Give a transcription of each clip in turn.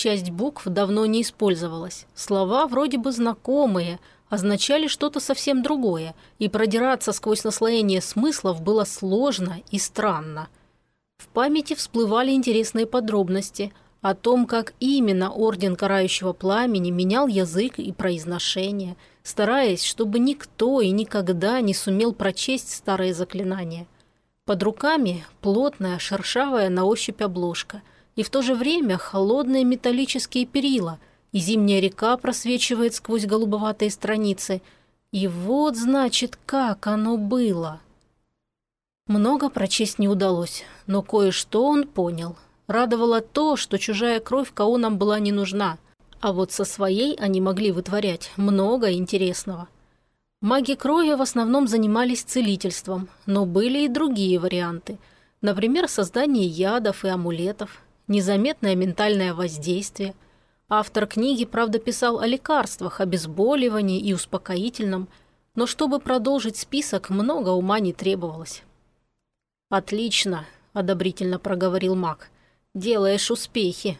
Часть букв давно не использовалась. Слова вроде бы знакомые, означали что-то совсем другое, и продираться сквозь наслоение смыслов было сложно и странно. В памяти всплывали интересные подробности о том, как именно Орден Карающего Пламени менял язык и произношение, стараясь, чтобы никто и никогда не сумел прочесть старые заклинания. Под руками плотная, шершавая на ощупь обложка, и в то же время холодные металлические перила, и зимняя река просвечивает сквозь голубоватые страницы. И вот, значит, как оно было. Много прочесть не удалось, но кое-что он понял. Радовало то, что чужая кровь Каонам была не нужна, а вот со своей они могли вытворять много интересного. Маги крови в основном занимались целительством, но были и другие варианты. Например, создание ядов и амулетов, незаметное ментальное воздействие. Автор книги, правда, писал о лекарствах, обезболивании и успокоительном, но чтобы продолжить список, много ума не требовалось. «Отлично», – одобрительно проговорил маг. «Делаешь успехи».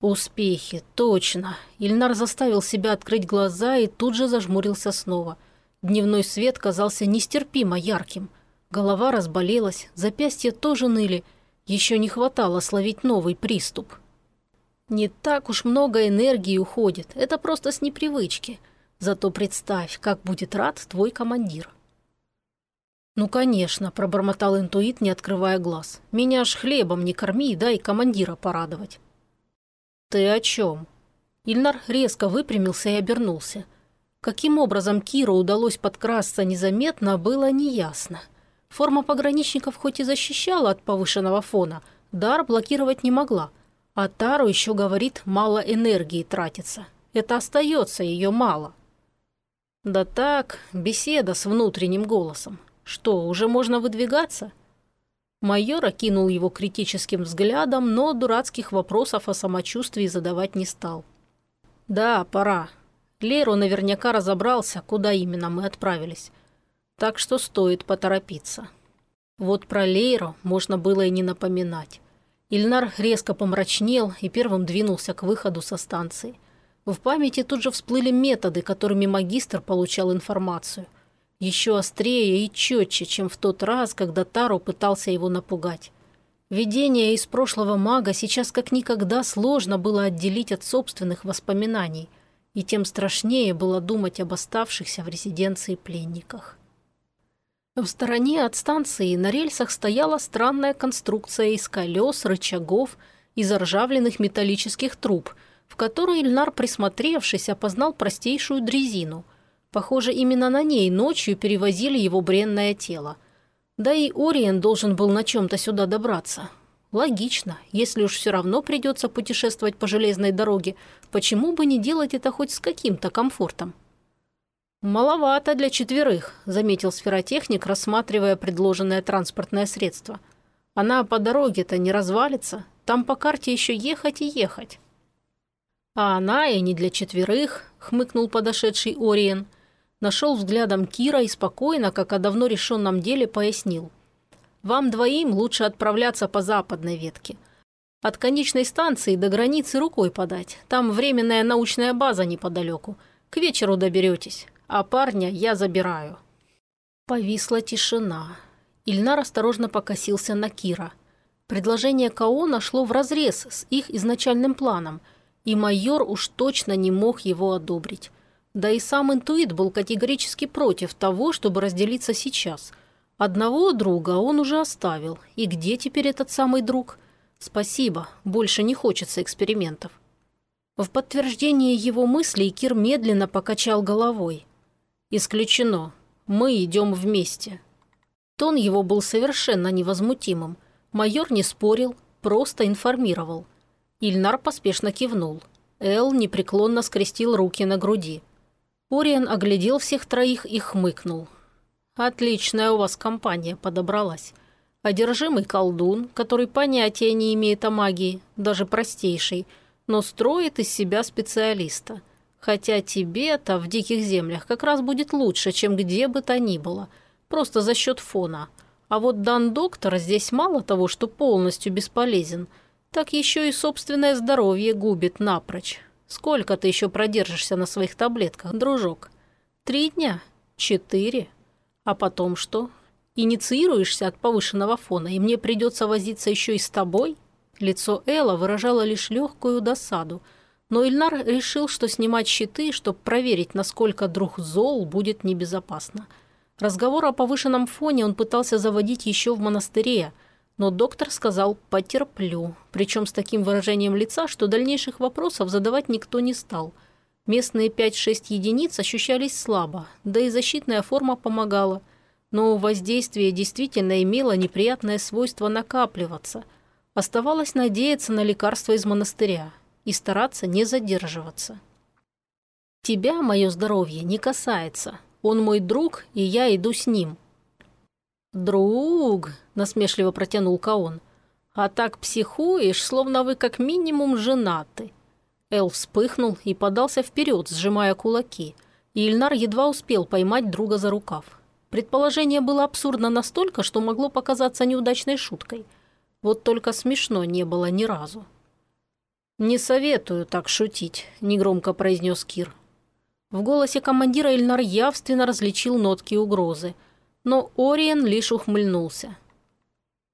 «Успехи, точно». Ильнар заставил себя открыть глаза и тут же зажмурился снова. Дневной свет казался нестерпимо ярким. Голова разболелась, запястья тоже ныли. Еще не хватало словить новый приступ. Не так уж много энергии уходит, это просто с непривычки. Зато представь, как будет рад твой командир. «Ну, конечно», – пробормотал интуит, не открывая глаз. «Меня ж хлебом не корми, дай командира порадовать». «Ты о чем?» Ильнар резко выпрямился и обернулся. Каким образом Киру удалось подкрасться незаметно, было неясно. Форма пограничников хоть и защищала от повышенного фона, дар блокировать не могла. А Тару еще говорит, мало энергии тратится. Это остается ее мало. Да так, беседа с внутренним голосом. Что, уже можно выдвигаться? Майор окинул его критическим взглядом, но дурацких вопросов о самочувствии задавать не стал. «Да, пора. Леру наверняка разобрался, куда именно мы отправились. Так что стоит поторопиться». Вот про Лейру можно было и не напоминать. Ильнар резко помрачнел и первым двинулся к выходу со станции. В памяти тут же всплыли методы, которыми магистр получал информацию – еще острее и четче, чем в тот раз, когда Таро пытался его напугать. Видение из прошлого мага сейчас как никогда сложно было отделить от собственных воспоминаний, и тем страшнее было думать об оставшихся в резиденции пленниках. В стороне от станции на рельсах стояла странная конструкция из колес, рычагов и заржавленных металлических труб, в которую Ильнар, присмотревшись, опознал простейшую дрезину – Похоже, именно на ней ночью перевозили его бренное тело. Да и Ориен должен был на чем-то сюда добраться. Логично, если уж все равно придется путешествовать по железной дороге, почему бы не делать это хоть с каким-то комфортом? «Маловато для четверых», – заметил сферотехник, рассматривая предложенное транспортное средство. «Она по дороге-то не развалится, там по карте еще ехать и ехать». «А она и не для четверых», – хмыкнул подошедший Ориен – Нашел взглядом Кира и спокойно, как о давно решенном деле, пояснил. «Вам двоим лучше отправляться по западной ветке. От конечной станции до границы рукой подать. Там временная научная база неподалеку. К вечеру доберетесь, а парня я забираю». Повисла тишина. Ильнар осторожно покосился на Кира. Предложение Каона шло вразрез с их изначальным планом, и майор уж точно не мог его одобрить. Да и сам интуит был категорически против того, чтобы разделиться сейчас. Одного друга он уже оставил. И где теперь этот самый друг? Спасибо, больше не хочется экспериментов. В подтверждение его мыслей Кир медленно покачал головой. «Исключено. Мы идем вместе». Тон его был совершенно невозмутимым. Майор не спорил, просто информировал. Ильнар поспешно кивнул. Эл непреклонно скрестил руки на груди. Ориен оглядел всех троих и хмыкнул. «Отличная у вас компания подобралась. Одержимый колдун, который понятия не имеет о магии, даже простейшей, но строит из себя специалиста. Хотя тебе-то в диких землях как раз будет лучше, чем где бы то ни было, просто за счет фона. А вот дан доктор здесь мало того, что полностью бесполезен, так еще и собственное здоровье губит напрочь. Сколько ты еще продержишься на своих таблетках, дружок? Три дня? Четыре? А потом что? Инициируешься от повышенного фона, и мне придется возиться еще и с тобой?» Лицо Элла выражало лишь легкую досаду, но Ильнар решил, что снимать щиты, чтобы проверить, насколько друг зол, будет небезопасно. Разговор о повышенном фоне он пытался заводить еще в монастыре, но доктор сказал «потерплю», причем с таким выражением лица, что дальнейших вопросов задавать никто не стал. Местные 5-6 единиц ощущались слабо, да и защитная форма помогала. Но воздействие действительно имело неприятное свойство накапливаться – Оставалось надеяться на лекарство из монастыря и стараться не задерживаться. «Тебя мое здоровье не касается. Он мой друг, и я иду с ним». «Друг», – насмешливо протянул Каон, – «а так психуешь, словно вы как минимум женаты». Эл вспыхнул и подался вперед, сжимая кулаки, и Ильнар едва успел поймать друга за рукав. Предположение было абсурдно настолько, что могло показаться неудачной шуткой – вот только смешно не было ни разу. «Не советую так шутить», – негромко произнес Кир. В голосе командира Ильнар явственно различил нотки угрозы, но Ориен лишь ухмыльнулся.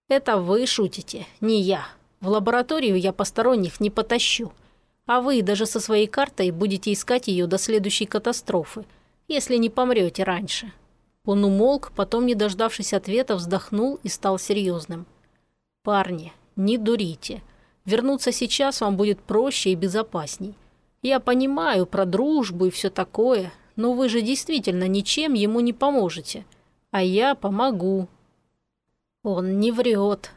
«Это вы шутите, не я. В лабораторию я посторонних не потащу. А вы даже со своей картой будете искать ее до следующей катастрофы, если не помрете раньше». Он умолк, потом, не дождавшись ответа, вздохнул и стал серьезным. «Парни, не дурите. Вернуться сейчас вам будет проще и безопасней. Я понимаю про дружбу и все такое, но вы же действительно ничем ему не поможете. А я помогу». «Он не врет.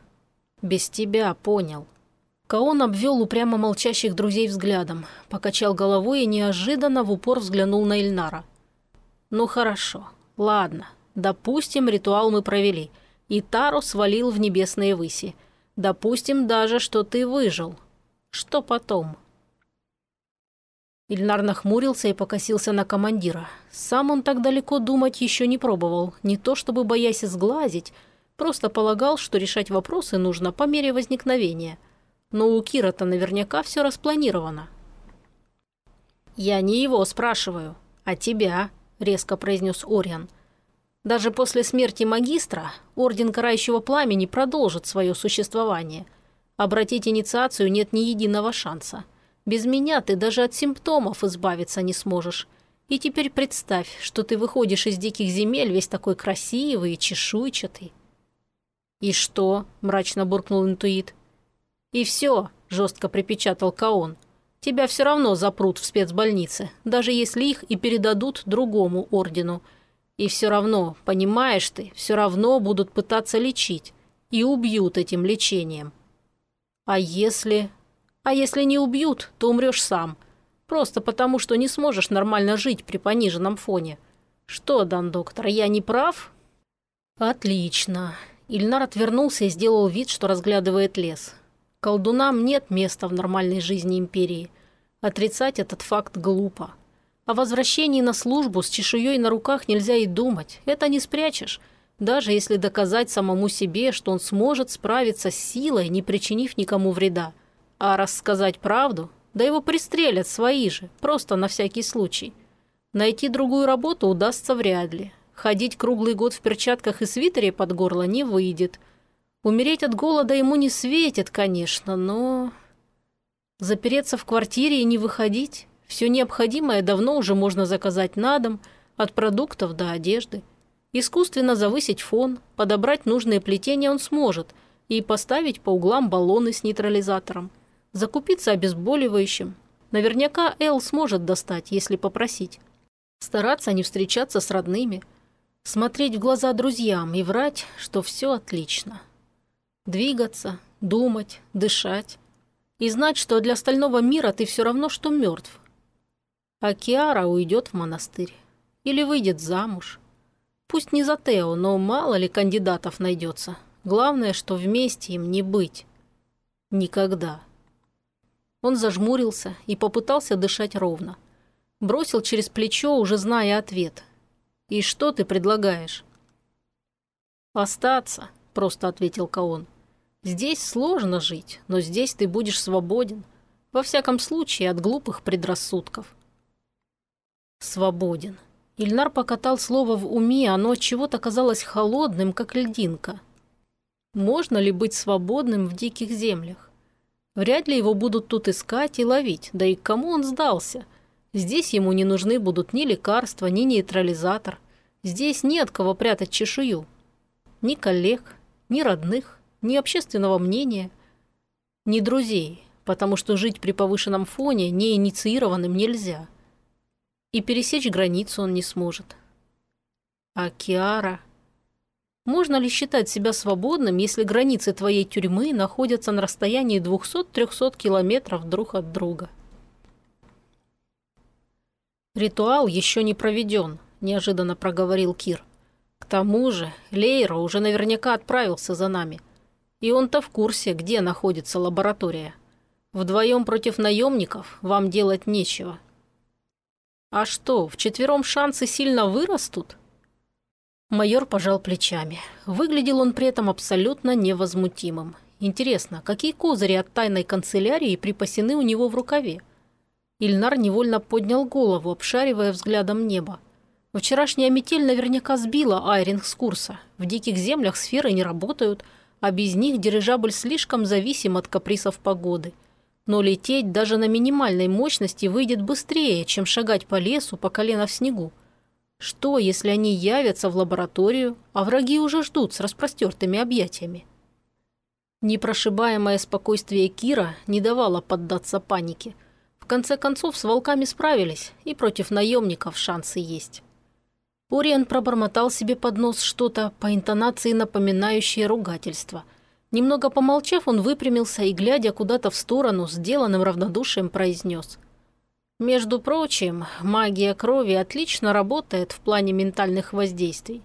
Без тебя понял». Каон обвел упрямо молчащих друзей взглядом, покачал головой и неожиданно в упор взглянул на Ильнара. «Ну хорошо, ладно, допустим, ритуал мы провели» и Тару свалил в небесные выси. Допустим даже, что ты выжил. Что потом?» Ильнар нахмурился и покосился на командира. Сам он так далеко думать еще не пробовал, не то чтобы боясь сглазить, просто полагал, что решать вопросы нужно по мере возникновения. Но у Кира-то наверняка все распланировано. «Я не его спрашиваю, а тебя», — резко произнес Ориан. Даже после смерти магистра Орден Карающего Пламени продолжит свое существование. Обратить инициацию нет ни единого шанса. Без меня ты даже от симптомов избавиться не сможешь. И теперь представь, что ты выходишь из диких земель весь такой красивый и чешуйчатый. «И что?» – мрачно буркнул интуит. «И все», – жестко припечатал Каон. «Тебя все равно запрут в спецбольнице, даже если их и передадут другому ордену – и все равно, понимаешь ты, все равно будут пытаться лечить. И убьют этим лечением. А если... А если не убьют, то умрешь сам. Просто потому, что не сможешь нормально жить при пониженном фоне. Что, дан доктор, я не прав? Отлично. Ильнар отвернулся и сделал вид, что разглядывает лес. Колдунам нет места в нормальной жизни Империи. Отрицать этот факт глупо. О возвращении на службу с чешуей на руках нельзя и думать. Это не спрячешь. Даже если доказать самому себе, что он сможет справиться с силой, не причинив никому вреда. А рассказать правду? Да его пристрелят свои же, просто на всякий случай. Найти другую работу удастся вряд ли. Ходить круглый год в перчатках и свитере под горло не выйдет. Умереть от голода ему не светит, конечно, но... Запереться в квартире и не выходить? Все необходимое давно уже можно заказать на дом, от продуктов до одежды. Искусственно завысить фон, подобрать нужные плетения он сможет и поставить по углам баллоны с нейтрализатором. Закупиться обезболивающим. Наверняка Эл сможет достать, если попросить. Стараться не встречаться с родными. Смотреть в глаза друзьям и врать, что все отлично. Двигаться, думать, дышать. И знать, что для остального мира ты все равно, что мертв, а Киара уйдет в монастырь. Или выйдет замуж. Пусть не за Тео, но мало ли кандидатов найдется. Главное, что вместе им не быть. Никогда. Он зажмурился и попытался дышать ровно. Бросил через плечо, уже зная ответ. «И что ты предлагаешь?» «Остаться», – просто ответил Каон. Здесь сложно жить, но здесь ты будешь свободен. Во всяком случае, от глупых предрассудков. Свободен. Ильнар покатал слово в уме, оно от чего-то казалось холодным, как льдинка. Можно ли быть свободным в диких землях? Вряд ли его будут тут искать и ловить, да и к кому он сдался? Здесь ему не нужны будут ни лекарства, ни нейтрализатор. Здесь нет кого прятать чешую. Ни коллег, ни родных, ни общественного мнения, ни друзей, потому что жить при повышенном фоне неинициированным нельзя. И пересечь границу он не сможет. А Киара... Можно ли считать себя свободным, если границы твоей тюрьмы находятся на расстоянии 200-300 километров друг от друга? «Ритуал еще не проведен», – неожиданно проговорил Кир. «К тому же Лейра уже наверняка отправился за нами. И он-то в курсе, где находится лаборатория. Вдвоем против наемников вам делать нечего». «А что, вчетвером шансы сильно вырастут?» Майор пожал плечами. Выглядел он при этом абсолютно невозмутимым. Интересно, какие козыри от тайной канцелярии припасены у него в рукаве? Ильнар невольно поднял голову, обшаривая взглядом небо. Вчерашняя метель наверняка сбила Айринг с курса. В диких землях сферы не работают, а без них дирижабль слишком зависим от каприсов погоды. Но лететь даже на минимальной мощности выйдет быстрее, чем шагать по лесу по колено в снегу. Что, если они явятся в лабораторию, а враги уже ждут с распростертыми объятиями? Непрошибаемое спокойствие Кира не давало поддаться панике. В конце концов, с волками справились, и против наемников шансы есть. Ориен пробормотал себе под нос что-то по интонации напоминающее ругательство. Немного помолчав, он выпрямился и, глядя куда-то в сторону, сделанным равнодушием произнес – между прочим, магия крови отлично работает в плане ментальных воздействий.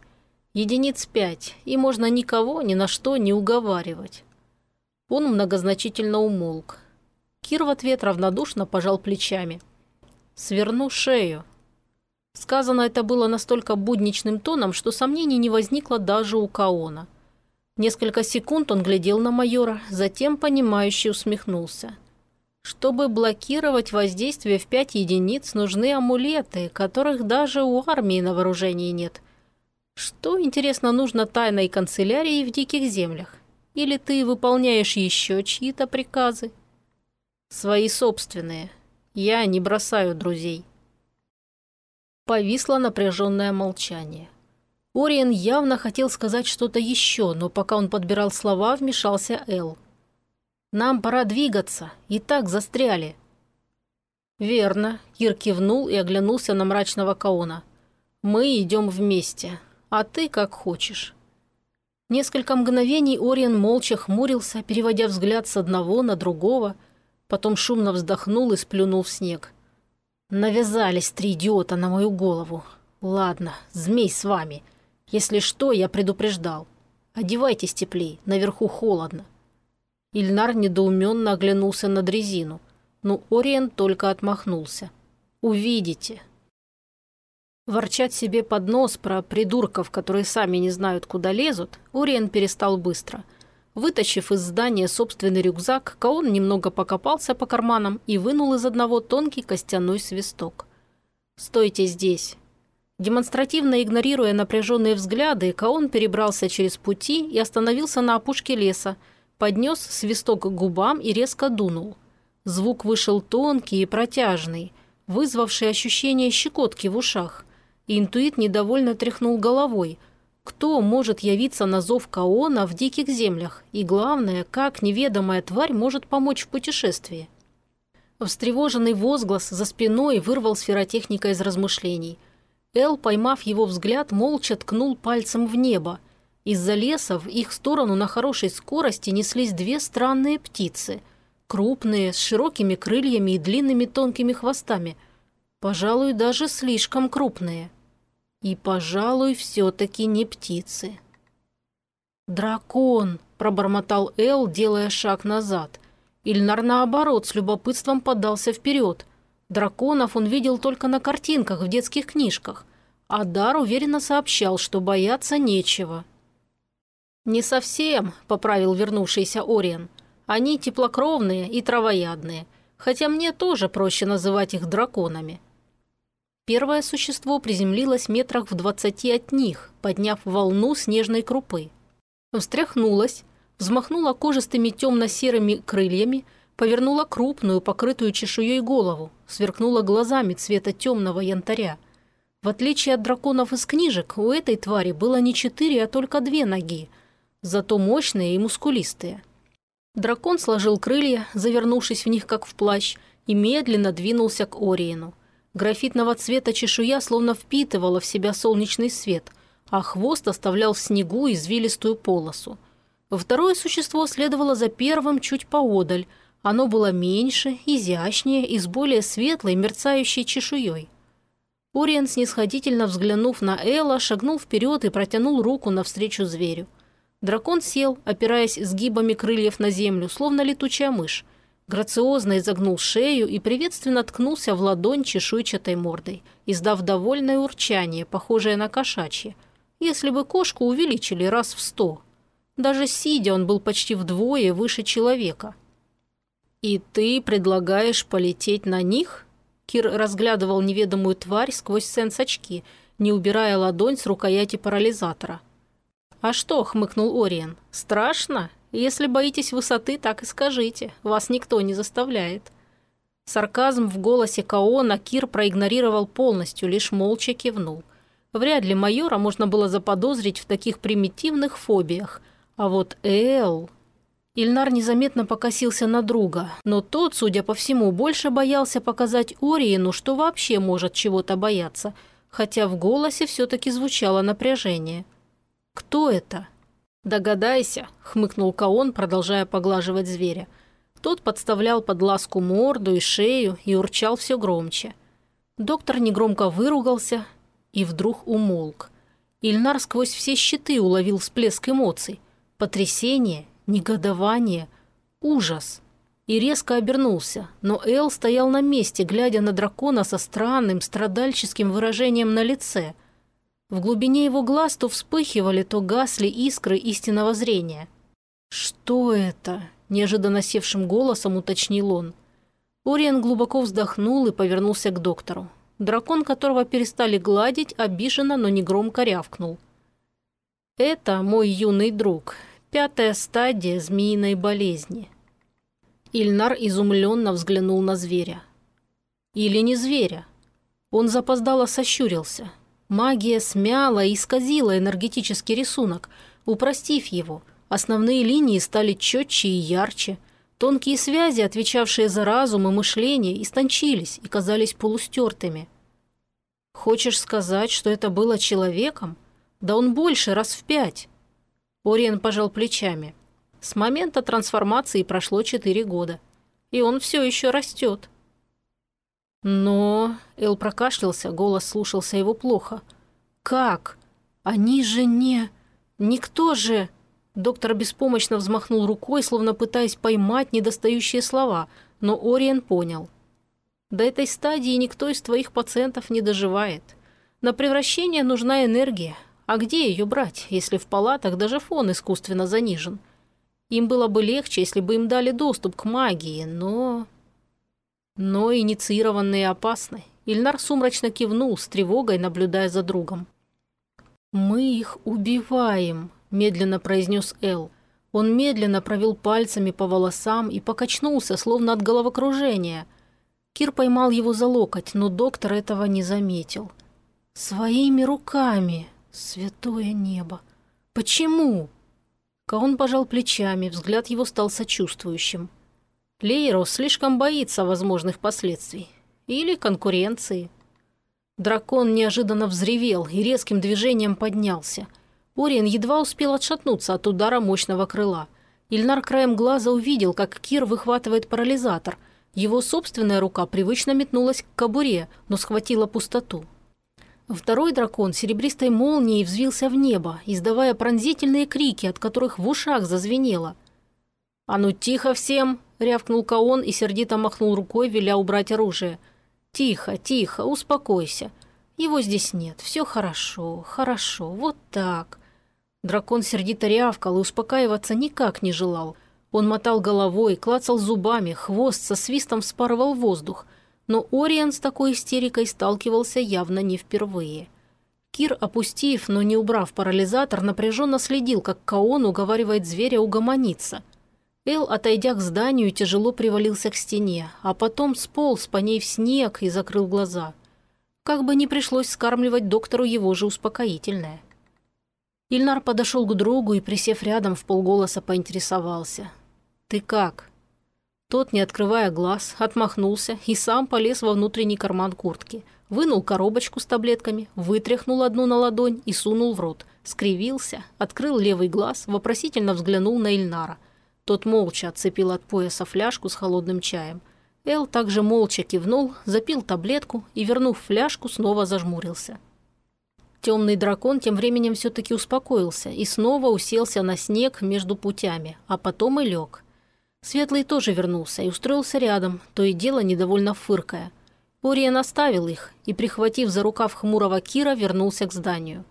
Единиц пять, и можно никого ни на что не уговаривать. Он многозначительно умолк. Кир в ответ равнодушно пожал плечами. «Сверну шею». Сказано это было настолько будничным тоном, что сомнений не возникло даже у Каона. Несколько секунд он глядел на майора, затем, понимающе усмехнулся. Чтобы блокировать воздействие в пять единиц, нужны амулеты, которых даже у армии на вооружении нет. Что, интересно, нужно тайной канцелярии в диких землях? Или ты выполняешь еще чьи-то приказы? Свои собственные. Я не бросаю друзей. Повисло напряженное молчание. Ориен явно хотел сказать что-то еще, но пока он подбирал слова, вмешался Эл. Нам пора двигаться, и так застряли». «Верно», – Кир кивнул и оглянулся на мрачного Каона. «Мы идем вместе, а ты как хочешь». Несколько мгновений Ориен молча хмурился, переводя взгляд с одного на другого, потом шумно вздохнул и сплюнул в снег. «Навязались три идиота на мою голову. Ладно, змей с вами. Если что, я предупреждал. Одевайтесь теплей, наверху холодно». Ильнар недоуменно оглянулся на дрезину, но Ориен только отмахнулся. «Увидите». Ворчать себе под нос про придурков, которые сами не знают, куда лезут, Ориен перестал быстро. Вытащив из здания собственный рюкзак, Каон немного покопался по карманам и вынул из одного тонкий костяной свисток. «Стойте здесь». Демонстративно игнорируя напряженные взгляды, Каон перебрался через пути и остановился на опушке леса, поднес свисток к губам и резко дунул. Звук вышел тонкий и протяжный, вызвавший ощущение щекотки в ушах. Интуит недовольно тряхнул головой. Кто может явиться на зов Каона в диких землях? И главное, как неведомая тварь может помочь в путешествии? Встревоженный возглас за спиной вырвал сферотехника из размышлений. Эл, поймав его взгляд, молча ткнул пальцем в небо – из-за леса в их сторону на хорошей скорости неслись две странные птицы. Крупные, с широкими крыльями и длинными тонкими хвостами. Пожалуй, даже слишком крупные. И, пожалуй, все-таки не птицы. «Дракон!» – пробормотал Эл, делая шаг назад. Ильнар, наоборот, с любопытством подался вперед. Драконов он видел только на картинках в детских книжках. А Дар уверенно сообщал, что бояться нечего – «Не совсем», – поправил вернувшийся Ориен. «Они теплокровные и травоядные, хотя мне тоже проще называть их драконами». Первое существо приземлилось метрах в двадцати от них, подняв волну снежной крупы. Встряхнулось, взмахнула кожистыми темно-серыми крыльями, повернула крупную, покрытую чешуей голову, сверкнула глазами цвета темного янтаря. В отличие от драконов из книжек, у этой твари было не четыре, а только две ноги, зато мощные и мускулистые. Дракон сложил крылья, завернувшись в них как в плащ, и медленно двинулся к Ориену. Графитного цвета чешуя словно впитывала в себя солнечный свет, а хвост оставлял в снегу извилистую полосу. Второе существо следовало за первым чуть поодаль. Оно было меньше, изящнее и с более светлой, мерцающей чешуей. Ориен, снисходительно взглянув на Элла, шагнул вперед и протянул руку навстречу зверю. Дракон сел, опираясь сгибами крыльев на землю, словно летучая мышь грациозно изогнул шею и приветственно ткнулся в ладонь чешуйчатой мордой, издав довольное урчание, похожее на кошачье, если бы кошку увеличили раз в сто. Даже сидя он был почти вдвое выше человека. «И ты предлагаешь полететь на них?» Кир разглядывал неведомую тварь сквозь сенс-очки, не убирая ладонь с рукояти парализатора. «А что?» – хмыкнул Ориен. «Страшно? Если боитесь высоты, так и скажите. Вас никто не заставляет». Сарказм в голосе Каона Кир проигнорировал полностью, лишь молча кивнул. Вряд ли майора можно было заподозрить в таких примитивных фобиях. А вот Эл... Ильнар незаметно покосился на друга, но тот, судя по всему, больше боялся показать Ориену, что вообще может чего-то бояться, хотя в голосе все-таки звучало напряжение. «Кто это?» «Догадайся», – хмыкнул Каон, продолжая поглаживать зверя. Тот подставлял под ласку морду и шею и урчал все громче. Доктор негромко выругался и вдруг умолк. Ильнар сквозь все щиты уловил всплеск эмоций. Потрясение, негодование, ужас. И резко обернулся, но Эл стоял на месте, глядя на дракона со странным, страдальческим выражением на лице – в глубине его глаз то вспыхивали, то гасли искры истинного зрения. «Что это?» – неожиданно севшим голосом уточнил он. Ориен глубоко вздохнул и повернулся к доктору. Дракон, которого перестали гладить, обиженно, но не громко рявкнул. «Это мой юный друг, пятая стадия змеиной болезни». Ильнар изумленно взглянул на зверя. Или не зверя. Он запоздало сощурился – Магия смяла и исказила энергетический рисунок, упростив его. Основные линии стали четче и ярче. Тонкие связи, отвечавшие за разум и мышление, истончились и казались полустертыми. «Хочешь сказать, что это было человеком? Да он больше, раз в пять!» Ориен пожал плечами. С момента трансформации прошло четыре года. И он все еще растет. Но... Эл прокашлялся, голос слушался его плохо. «Как? Они же не... Никто же...» Доктор беспомощно взмахнул рукой, словно пытаясь поймать недостающие слова, но Ориен понял. «До этой стадии никто из твоих пациентов не доживает. На превращение нужна энергия. А где ее брать, если в палатах даже фон искусственно занижен? Им было бы легче, если бы им дали доступ к магии, но...» Но инициированные опасны. Ильнар сумрачно кивнул, с тревогой наблюдая за другом. «Мы их убиваем», – медленно произнес Эл. Он медленно провел пальцами по волосам и покачнулся, словно от головокружения. Кир поймал его за локоть, но доктор этого не заметил. «Своими руками, святое небо! Почему?» Каон пожал плечами, взгляд его стал сочувствующим. Лейро слишком боится возможных последствий. Или конкуренции. Дракон неожиданно взревел и резким движением поднялся. Ориен едва успел отшатнуться от удара мощного крыла. Ильнар краем глаза увидел, как Кир выхватывает парализатор. Его собственная рука привычно метнулась к кобуре, но схватила пустоту. Второй дракон серебристой молнией взвился в небо, издавая пронзительные крики, от которых в ушах зазвенело. «А ну тихо всем!» – рявкнул Каон и сердито махнул рукой, веля убрать оружие. «Тихо, тихо, успокойся. Его здесь нет, все хорошо, хорошо, вот так». Дракон сердито рявкал и успокаиваться никак не желал. Он мотал головой, клацал зубами, хвост со свистом вспарывал воздух. Но Ориан с такой истерикой сталкивался явно не впервые. Кир, опустив, но не убрав парализатор, напряженно следил, как Каон уговаривает зверя угомониться. Эл, отойдя к зданию, тяжело привалился к стене, а потом сполз по ней в снег и закрыл глаза. Как бы не пришлось скармливать доктору его же успокоительное. Ильнар подошел к другу и, присев рядом, в полголоса поинтересовался. «Ты как?» Тот, не открывая глаз, отмахнулся и сам полез во внутренний карман куртки. Вынул коробочку с таблетками, вытряхнул одну на ладонь и сунул в рот. Скривился, открыл левый глаз, вопросительно взглянул на Ильнара. Тот молча отцепил от пояса фляжку с холодным чаем. Эл также молча кивнул, запил таблетку и, вернув фляжку, снова зажмурился. Темный дракон тем временем все-таки успокоился и снова уселся на снег между путями, а потом и лег. Светлый тоже вернулся и устроился рядом, то и дело недовольно фыркая. Ориен оставил их и, прихватив за рукав хмурого Кира, вернулся к зданию.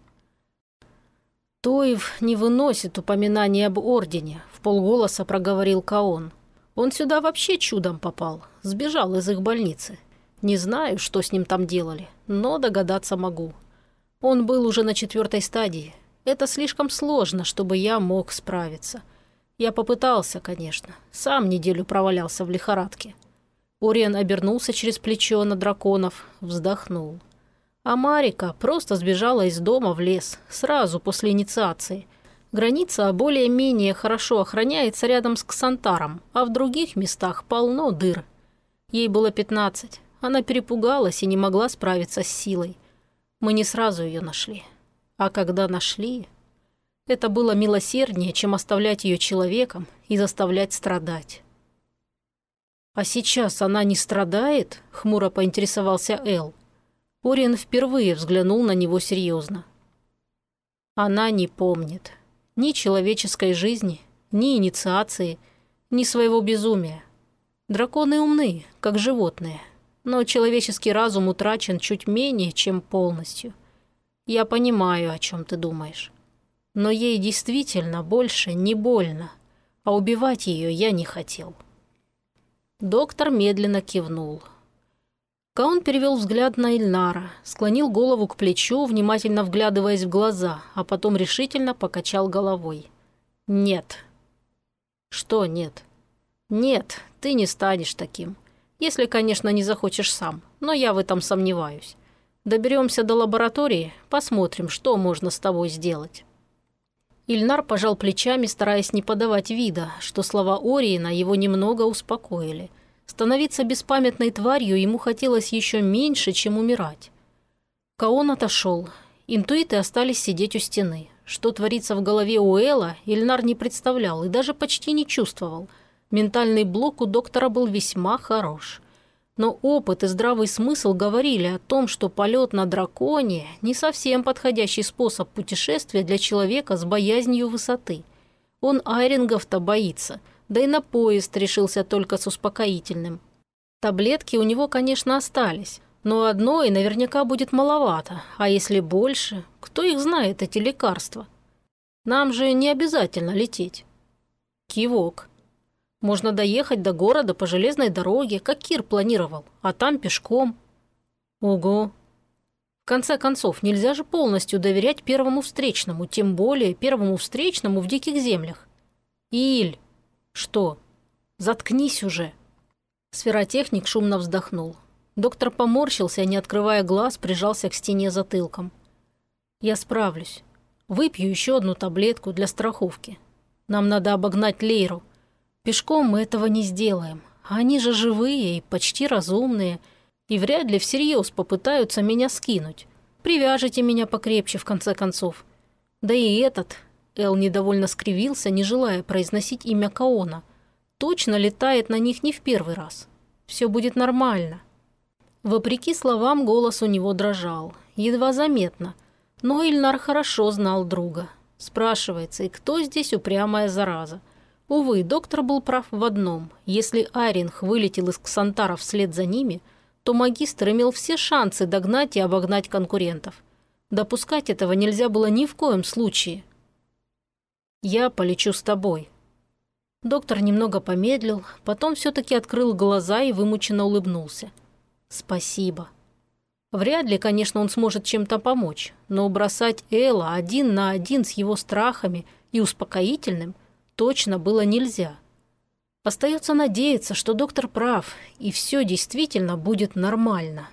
«Тоев не выносит упоминания об Ордене», – в полголоса проговорил Каон. «Он сюда вообще чудом попал, сбежал из их больницы. Не знаю, что с ним там делали, но догадаться могу. Он был уже на четвертой стадии. Это слишком сложно, чтобы я мог справиться. Я попытался, конечно. Сам неделю провалялся в лихорадке. Ориен обернулся через плечо на драконов, вздохнул. А Марика просто сбежала из дома в лес, сразу после инициации. Граница более-менее хорошо охраняется рядом с Ксантаром, а в других местах полно дыр. Ей было пятнадцать. Она перепугалась и не могла справиться с силой. Мы не сразу ее нашли. А когда нашли, это было милосерднее, чем оставлять ее человеком и заставлять страдать. «А сейчас она не страдает?» – хмуро поинтересовался Эл. Ориен впервые взглянул на него серьезно. Она не помнит ни человеческой жизни, ни инициации, ни своего безумия. Драконы умны, как животные но человеческий разум утрачен чуть менее, чем полностью. Я понимаю, о чем ты думаешь. Но ей действительно больше не больно, а убивать ее я не хотел. Доктор медленно кивнул. Каун перевел взгляд на Ильнара, склонил голову к плечу, внимательно вглядываясь в глаза, а потом решительно покачал головой. «Нет». «Что нет?» «Нет, ты не станешь таким. Если, конечно, не захочешь сам, но я в этом сомневаюсь. Доберемся до лаборатории, посмотрим, что можно с тобой сделать». Ильнар пожал плечами, стараясь не подавать вида, что слова Ориена его немного успокоили. Становиться беспамятной тварью ему хотелось еще меньше, чем умирать. Каон отошел. Интуиты остались сидеть у стены. Что творится в голове у Элла, Ильнар не представлял и даже почти не чувствовал – Ментальный блок у доктора был весьма хорош. Но опыт и здравый смысл говорили о том, что полет на драконе – не совсем подходящий способ путешествия для человека с боязнью высоты. Он айрингов-то боится, да и на поезд решился только с успокоительным. Таблетки у него, конечно, остались, но одной наверняка будет маловато, а если больше, кто их знает, эти лекарства? Нам же не обязательно лететь. Кивок. Можно доехать до города по железной дороге, как Кир планировал, а там пешком. Ого. В конце концов, нельзя же полностью доверять первому встречному, тем более первому встречному в диких землях. Иль. Что? Заткнись уже. Сферотехник шумно вздохнул. Доктор поморщился, не открывая глаз, прижался к стене затылком. «Я справлюсь. Выпью еще одну таблетку для страховки. Нам надо обогнать Лейру. Пешком мы этого не сделаем. Они же живые и почти разумные, и вряд ли всерьез попытаются меня скинуть. Привяжите меня покрепче, в конце концов. Да и этот...» Эл недовольно скривился, не желая произносить имя Каона. «Точно летает на них не в первый раз. Все будет нормально». Вопреки словам, голос у него дрожал. Едва заметно. Но Ильнар хорошо знал друга. Спрашивается, и кто здесь упрямая зараза? Увы, доктор был прав в одном. Если Айринг вылетел из Ксантара вслед за ними, то магистр имел все шансы догнать и обогнать конкурентов. Допускать этого нельзя было ни в коем случае. Я полечу с тобой». Доктор немного помедлил, потом все-таки открыл глаза и вымученно улыбнулся. «Спасибо». Вряд ли, конечно, он сможет чем-то помочь, но бросать Элла один на один с его страхами и успокоительным точно было нельзя. Остается надеяться, что доктор прав, и все действительно будет нормально.